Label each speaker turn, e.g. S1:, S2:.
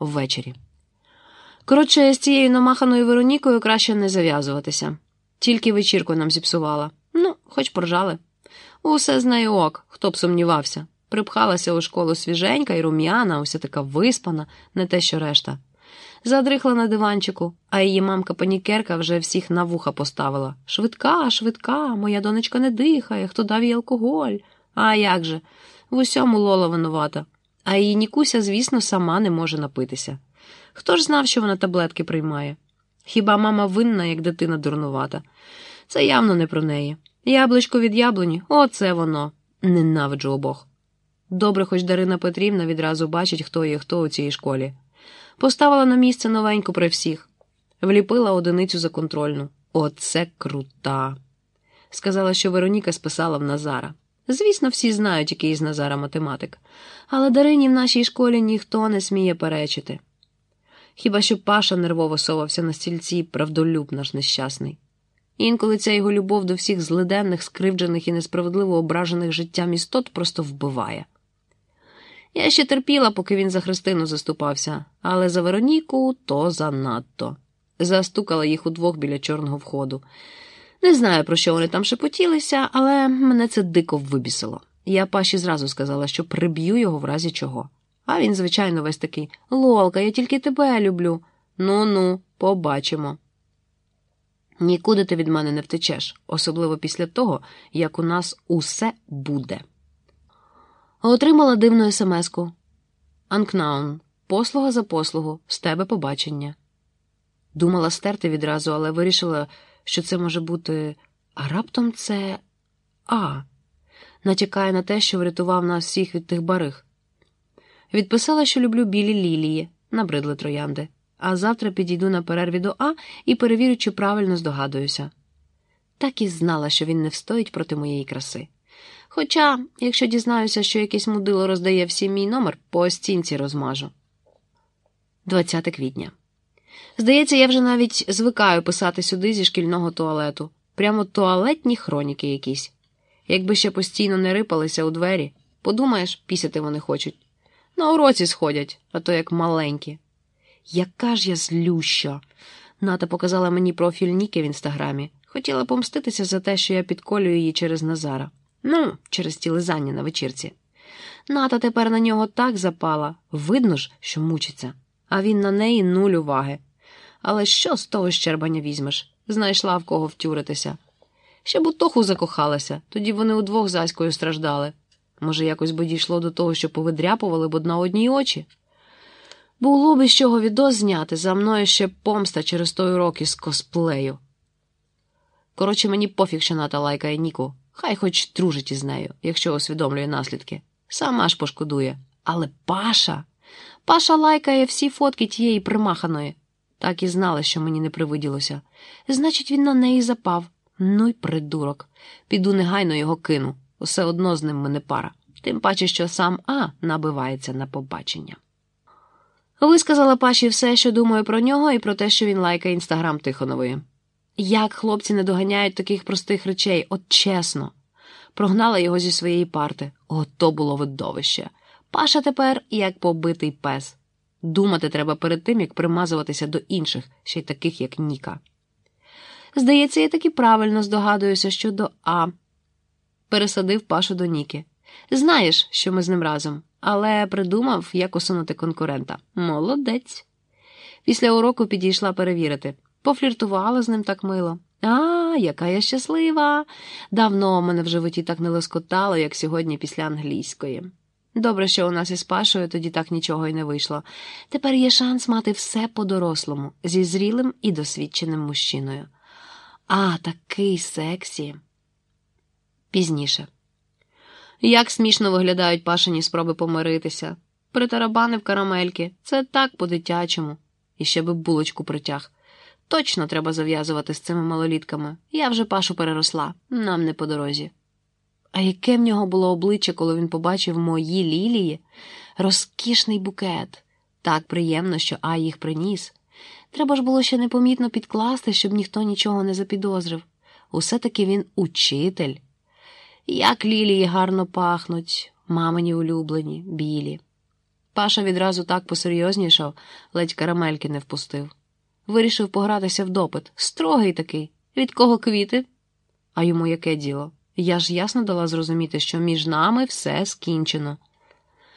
S1: ввечері. Коротше, з цією намаханою Веронікою краще не зав'язуватися. Тільки вечірку нам зіпсувала. Ну, хоч поржали. Усе з ок, хто б сумнівався. Припхалася у школу свіженька і рум'яна, уся така виспана, не те що решта. Задрихла на диванчику, а її мамка панікерка вже всіх на вуха поставила. Швидка, швидка, моя донечка не дихає, хто дав їй алкоголь. А як же? В усьому Лола винувата. А її Нікуся, звісно, сама не може напитися. Хто ж знав, що вона таблетки приймає? Хіба мама винна, як дитина дурнувата? Це явно не про неї. Яблучко від яблуні оце воно. Ненавиджу обох. Добре, хоч Дарина Петрівна відразу бачить, хто є хто у цій школі. Поставила на місце новеньку при всіх, вліпила одиницю за контрольну. Оце крута. Сказала, що Вероніка списала в Назара. Звісно, всі знають, який з Назара математик, але Дарині в нашій школі ніхто не сміє перечити. Хіба що Паша нервово совався на стільці, правдолюб наш нещасний. Інколи ця його любов до всіх злиденних, скривджених і несправедливо ображених життям істот просто вбиває. Я ще терпіла, поки він за Христину заступався, але за Вероніку то занадто. Застукала їх удвох біля чорного входу. Не знаю, про що вони там шепотілися, але мене це дико вибісило. Я Паші зразу сказала, що приб'ю його в разі чого. А він, звичайно, весь такий Лолка, я тільки тебе люблю. Ну ну, побачимо. Нікуди ти від мене не втечеш, особливо після того, як у нас усе буде. Отримала дивну смс-ку. Анкнаун, послуга за послугу, з тебе побачення. Думала стерти відразу, але вирішила, що це може бути. А раптом це А. Натякає на те, що врятував нас всіх від тих барих. Відписала, що люблю білі лілії, набридли троянди, а завтра підійду на перерві до А і перевірю, чи правильно здогадуюся. Так і знала, що він не встоїть проти моєї краси. Хоча, якщо дізнаюся, що якесь мудило роздає всім мій номер, по стінці розмажу. 20 квітня. Здається, я вже навіть звикаю писати сюди зі шкільного туалету. Прямо туалетні хроніки якісь. Якби ще постійно не рипалися у двері, подумаєш, пісяти вони хочуть. На уроці сходять, а то як маленькі. Яка ж я злюща. Ната показала мені профіль Ніки в інстаграмі. Хотіла помститися за те, що я підколюю її через Назара. Ну, через ті лизання на вечірці. Ната тепер на нього так запала, видно ж, що мучиться, а він на неї нуль уваги. Але що з того щербання візьмеш? Знайшла в кого втюритися. Ще б у Тоху закохалася, тоді вони удвох заською страждали. Може, якось би дійшло до того, що повидряпували б одна одній очі. Було б із чого відос зняти, за мною ще помста через той урок із косплею. Коротше, мені пофіг, що ната лайкає Ніку. Хай хоч дружить із нею, якщо усвідомлює наслідки. Сама ж пошкодує. Але Паша. Паша лайкає всі фотки тієї примаханої. Так і знала, що мені не привиділося. Значить, він на неї запав. Ну й придурок. Піду негайно його кину. Усе одно з ним мене пара. Тим паче, що сам А набивається на побачення. Висказала Паші все, що думаю про нього, і про те, що він лайкає інстаграм Тихонової. Як хлопці не доганяють таких простих речей, от чесно. Прогнала його зі своєї парти. Ото було видовище. Паша тепер як побитий пес. Думати треба перед тим, як примазуватися до інших, ще й таких, як Ніка. Здається, я таки правильно здогадуюся щодо А. Пересадив Пашу до Ніки. Знаєш, що ми з ним разом, але придумав, як усунути конкурента. Молодець. Після уроку підійшла перевірити. Пофліртувала з ним так мило. А, яка я щаслива! Давно мене в животі так не лоскотало, як сьогодні після англійської. Добре, що у нас із Пашою тоді так нічого й не вийшло. Тепер є шанс мати все по-дорослому, зі зрілим і досвідченим мужчиною. А, такий сексі. Пізніше. Як смішно виглядають пашині спроби помиритися. Притарабанив карамельки. Це так по-дитячому. І ще би булочку притяг. Точно треба зав'язувати з цими малолітками. Я вже пашу переросла, нам не по дорозі. А яке в нього було обличчя, коли він побачив мої лілії? Розкішний букет. Так приємно, що А їх приніс. Треба ж було ще непомітно підкласти, щоб ніхто нічого не запідозрив. Усе таки він учитель. Як лілії гарно пахнуть, мамині улюблені, білі. Паша відразу так посерйознішав, ледь карамельки не впустив. Вирішив погратися в допит. Строгий такий. Від кого квіти? А йому яке діло? Я ж ясно дала зрозуміти, що між нами все скінчено.